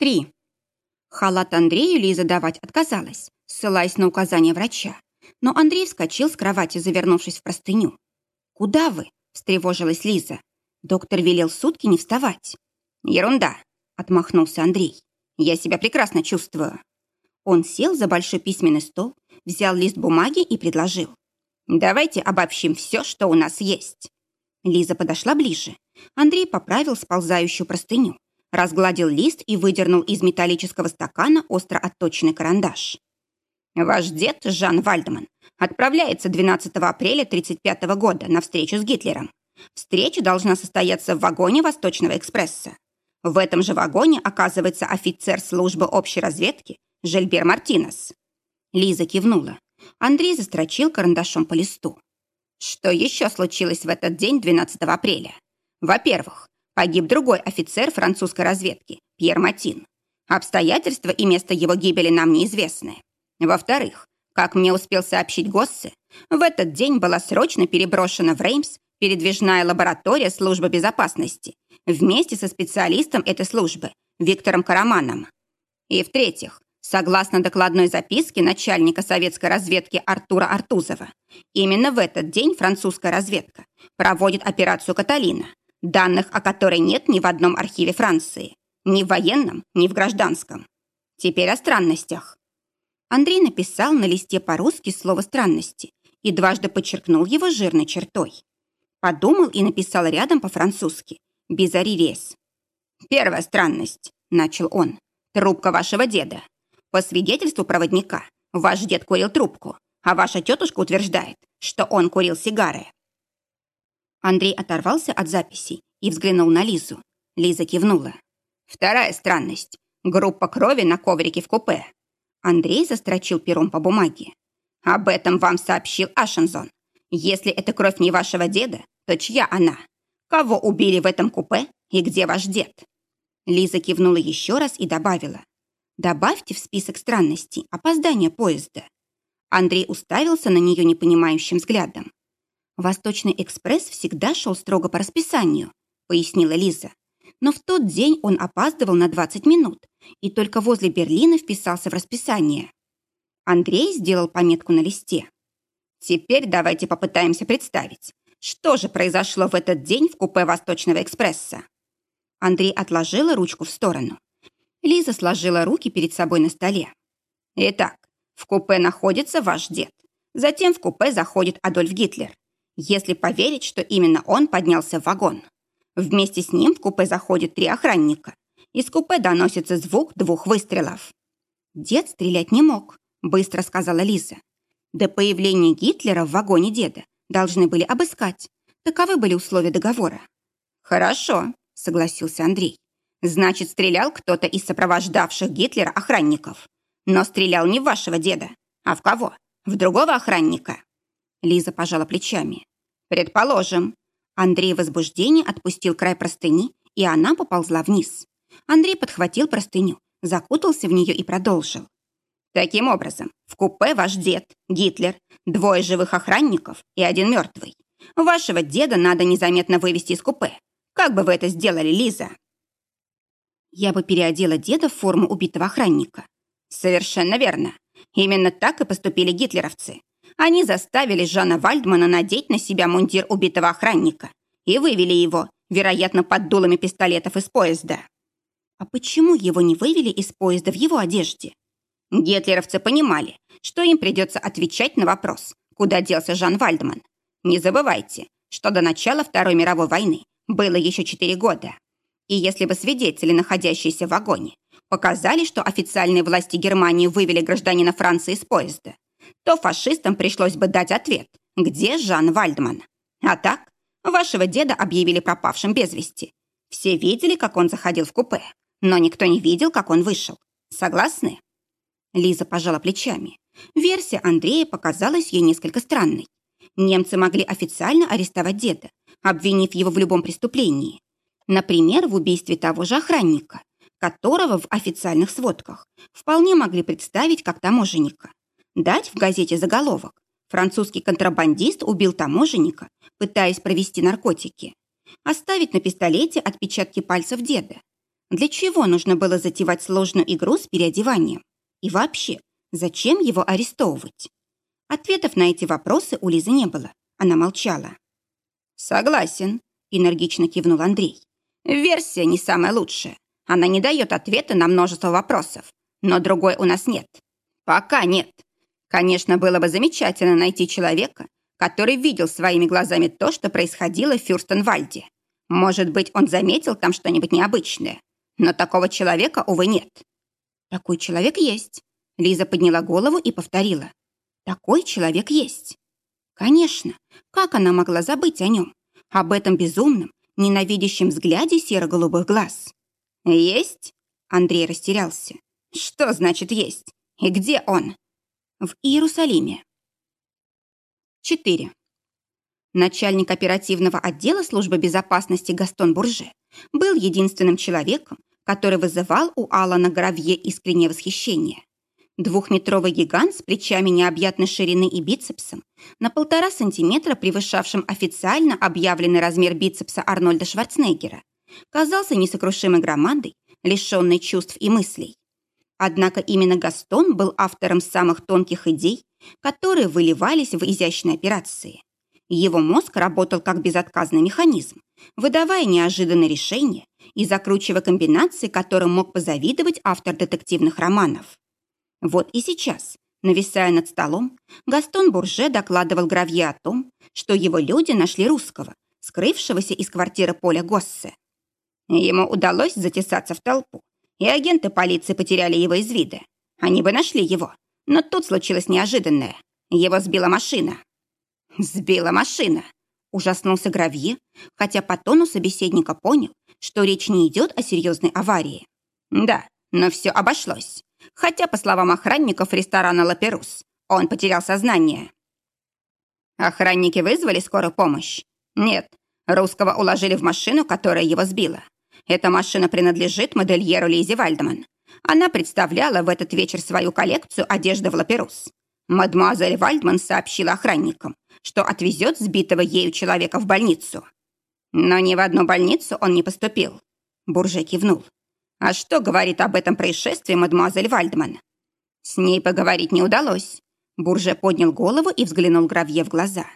3. Халат Андрею Лиза давать отказалась, ссылаясь на указание врача. Но Андрей вскочил с кровати, завернувшись в простыню. «Куда вы?» – встревожилась Лиза. Доктор велел сутки не вставать. «Ерунда», – отмахнулся Андрей. «Я себя прекрасно чувствую». Он сел за большой письменный стол, взял лист бумаги и предложил. «Давайте обобщим все, что у нас есть». Лиза подошла ближе. Андрей поправил сползающую простыню, разгладил лист и выдернул из металлического стакана остро отточенный карандаш. «Ваш дед, Жан Вальдман, отправляется 12 апреля 1935 года на встречу с Гитлером. Встреча должна состояться в вагоне Восточного экспресса. В этом же вагоне оказывается офицер службы общей разведки Жильбер Мартинес». Лиза кивнула. Андрей застрочил карандашом по листу. Что еще случилось в этот день, 12 апреля? Во-первых, погиб другой офицер французской разведки, Пьер Матин. Обстоятельства и место его гибели нам неизвестны. Во-вторых, как мне успел сообщить Госсе, в этот день была срочно переброшена в Реймс передвижная лаборатория службы безопасности вместе со специалистом этой службы Виктором Караманом. И в-третьих, согласно докладной записке начальника советской разведки Артура Артузова, именно в этот день французская разведка проводит операцию «Каталина», данных о которой нет ни в одном архиве Франции, ни в военном, ни в гражданском. Теперь о странностях. Андрей написал на листе по-русски слово «странности» и дважды подчеркнул его жирной чертой. Подумал и написал рядом по-французски «Бизарирес». «Первая странность», — начал он, — «трубка вашего деда. По свидетельству проводника, ваш дед курил трубку, а ваша тетушка утверждает, что он курил сигары. Андрей оторвался от записей и взглянул на Лизу. Лиза кивнула. Вторая странность. Группа крови на коврике в купе. Андрей застрочил пером по бумаге. Об этом вам сообщил Ашензон. Если это кровь не вашего деда, то чья она? Кого убили в этом купе и где ваш дед? Лиза кивнула еще раз и добавила. Добавьте в список странностей опоздание поезда. Андрей уставился на нее непонимающим взглядом. «Восточный экспресс всегда шел строго по расписанию», — пояснила Лиза. «Но в тот день он опаздывал на 20 минут и только возле Берлина вписался в расписание». Андрей сделал пометку на листе. «Теперь давайте попытаемся представить, что же произошло в этот день в купе Восточного экспресса». Андрей отложила ручку в сторону. Лиза сложила руки перед собой на столе. «Итак, в купе находится ваш дед. Затем в купе заходит Адольф Гитлер если поверить, что именно он поднялся в вагон. Вместе с ним в купе заходит три охранника. Из купе доносится звук двух выстрелов. «Дед стрелять не мог», — быстро сказала Лиза. До появления Гитлера в вагоне деда должны были обыскать. Таковы были условия договора. «Хорошо», — согласился Андрей. «Значит, стрелял кто-то из сопровождавших Гитлера охранников. Но стрелял не в вашего деда, а в кого? В другого охранника?» Лиза пожала плечами. «Предположим». Андрей в возбуждении отпустил край простыни, и она поползла вниз. Андрей подхватил простыню, закутался в нее и продолжил. «Таким образом, в купе ваш дед, Гитлер, двое живых охранников и один мертвый. Вашего деда надо незаметно вывести из купе. Как бы вы это сделали, Лиза?» Я бы переодела деда в форму убитого охранника. Совершенно верно. Именно так и поступили гитлеровцы. Они заставили Жана Вальдмана надеть на себя мундир убитого охранника и вывели его, вероятно, под дулами пистолетов из поезда. А почему его не вывели из поезда в его одежде? Гитлеровцы понимали, что им придется отвечать на вопрос, куда делся Жан Вальдман. Не забывайте, что до начала Второй мировой войны было еще четыре года. И если бы свидетели, находящиеся в вагоне, показали, что официальные власти Германии вывели гражданина Франции из поезда, то фашистам пришлось бы дать ответ, где Жан Вальдман. А так, вашего деда объявили пропавшим без вести. Все видели, как он заходил в купе, но никто не видел, как он вышел. Согласны? Лиза пожала плечами. Версия Андрея показалась ей несколько странной. Немцы могли официально арестовать деда, обвинив его в любом преступлении. Например, в убийстве того же охранника, которого в официальных сводках вполне могли представить как таможенника. Дать в газете заголовок. Французский контрабандист убил таможенника, пытаясь провести наркотики. Оставить на пистолете отпечатки пальцев деда. Для чего нужно было затевать сложную игру с переодеванием? И вообще, зачем его арестовывать? Ответов на эти вопросы у Лизы не было. Она молчала. «Согласен», — энергично кивнул Андрей. «Версия не самая лучшая. Она не дает ответа на множество вопросов. Но другой у нас нет. Пока нет. Конечно, было бы замечательно найти человека, который видел своими глазами то, что происходило в Фюрстенвальде. Может быть, он заметил там что-нибудь необычное. Но такого человека, увы, нет. Такой человек есть. Лиза подняла голову и повторила. Такой человек есть. Конечно, как она могла забыть о нем? Об этом безумном, ненавидящем взгляде серо-голубых глаз. «Есть?» Андрей растерялся. «Что значит есть? И где он?» «В Иерусалиме». 4. Начальник оперативного отдела службы безопасности Гастон Бурже был единственным человеком, который вызывал у Алана Гравье искреннее восхищение. Двухметровый гигант с плечами необъятной ширины и бицепсом, на полтора сантиметра превышавшим официально объявленный размер бицепса Арнольда Шварценеггера, казался несокрушимой громадой, лишенной чувств и мыслей. Однако именно Гастон был автором самых тонких идей, которые выливались в изящные операции. Его мозг работал как безотказный механизм, выдавая неожиданные решения и закручивая комбинации, которым мог позавидовать автор детективных романов. Вот и сейчас, нависая над столом, Гастон Бурже докладывал Гравье о том, что его люди нашли русского, скрывшегося из квартиры Поля Госсе. Ему удалось затесаться в толпу, и агенты полиции потеряли его из вида. Они бы нашли его, но тут случилось неожиданное. Его сбила машина. Сбила машина. Ужаснулся Гравье, хотя по тону собеседника понял, что речь не идет о серьезной аварии. Да, но все обошлось. Хотя, по словам охранников ресторана «Лаперус», он потерял сознание. Охранники вызвали скорую помощь? Нет, русского уложили в машину, которая его сбила. Эта машина принадлежит модельеру Лизе Вальдман. Она представляла в этот вечер свою коллекцию одежды в Лаперус. Мадемуазель Вальдман сообщила охранникам, что отвезет сбитого ею человека в больницу. Но ни в одну больницу он не поступил. Бурже кивнул. А что говорит об этом происшествии мадемуазель Вальдман? С ней поговорить не удалось. Бурже поднял голову и взглянул Гравье в глаза.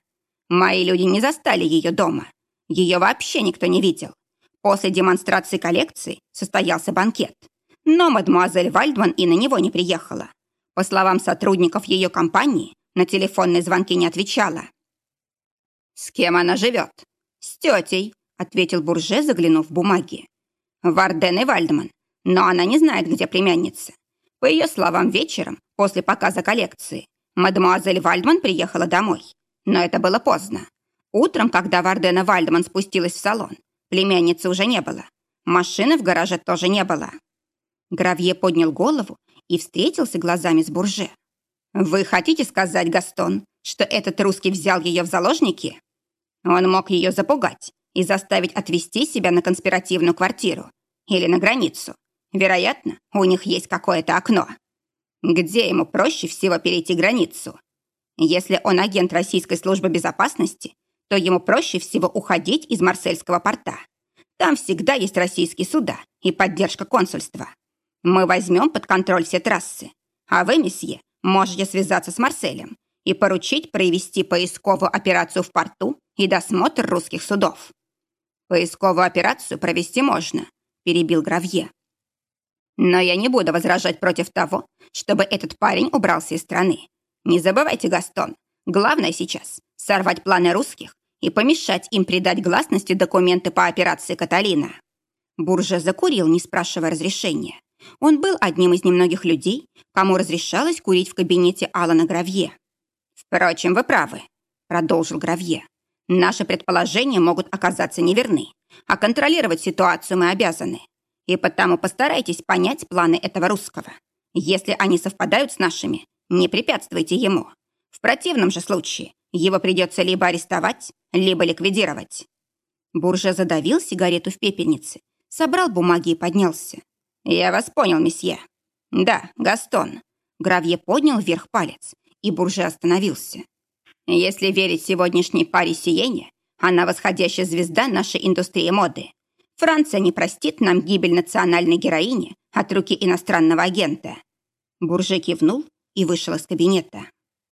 Мои люди не застали ее дома. Ее вообще никто не видел. После демонстрации коллекции состоялся банкет. Но мадемуазель Вальдман и на него не приехала. По словам сотрудников ее компании, на телефонные звонки не отвечала. «С кем она живет?» «С тетей», — ответил Бурже, заглянув в бумаги. «Варден и Вальдман. Но она не знает, где племянница. По ее словам, вечером, после показа коллекции, мадемуазель Вальдман приехала домой. Но это было поздно. Утром, когда Вардена Вальдман спустилась в салон, Племянницы уже не было. Машины в гараже тоже не было. Гравье поднял голову и встретился глазами с Бурже. «Вы хотите сказать, Гастон, что этот русский взял ее в заложники?» Он мог ее запугать и заставить отвезти себя на конспиративную квартиру или на границу. Вероятно, у них есть какое-то окно. Где ему проще всего перейти границу? Если он агент Российской службы безопасности, то ему проще всего уходить из Марсельского порта. Там всегда есть российские суда и поддержка консульства. Мы возьмем под контроль все трассы. А вы, месье, можете связаться с Марселем и поручить провести поисковую операцию в порту и досмотр русских судов. Поисковую операцию провести можно, перебил Гравье. Но я не буду возражать против того, чтобы этот парень убрался из страны. Не забывайте, Гастон, главное сейчас сорвать планы русских и помешать им придать гласности документы по операции «Каталина». Буржа закурил, не спрашивая разрешения. Он был одним из немногих людей, кому разрешалось курить в кабинете Алана Гравье. «Впрочем, вы правы», — продолжил Гравье. «Наши предположения могут оказаться неверны, а контролировать ситуацию мы обязаны. И потому постарайтесь понять планы этого русского. Если они совпадают с нашими, не препятствуйте ему. В противном же случае его придется либо арестовать, либо ликвидировать. Бурже задавил сигарету в пепельнице, собрал бумаги и поднялся. «Я вас понял, месье». «Да, Гастон». Гравье поднял вверх палец, и Бурже остановился. «Если верить сегодняшней паре Сиене, она восходящая звезда нашей индустрии моды. Франция не простит нам гибель национальной героини от руки иностранного агента». Бурже кивнул и вышел из кабинета.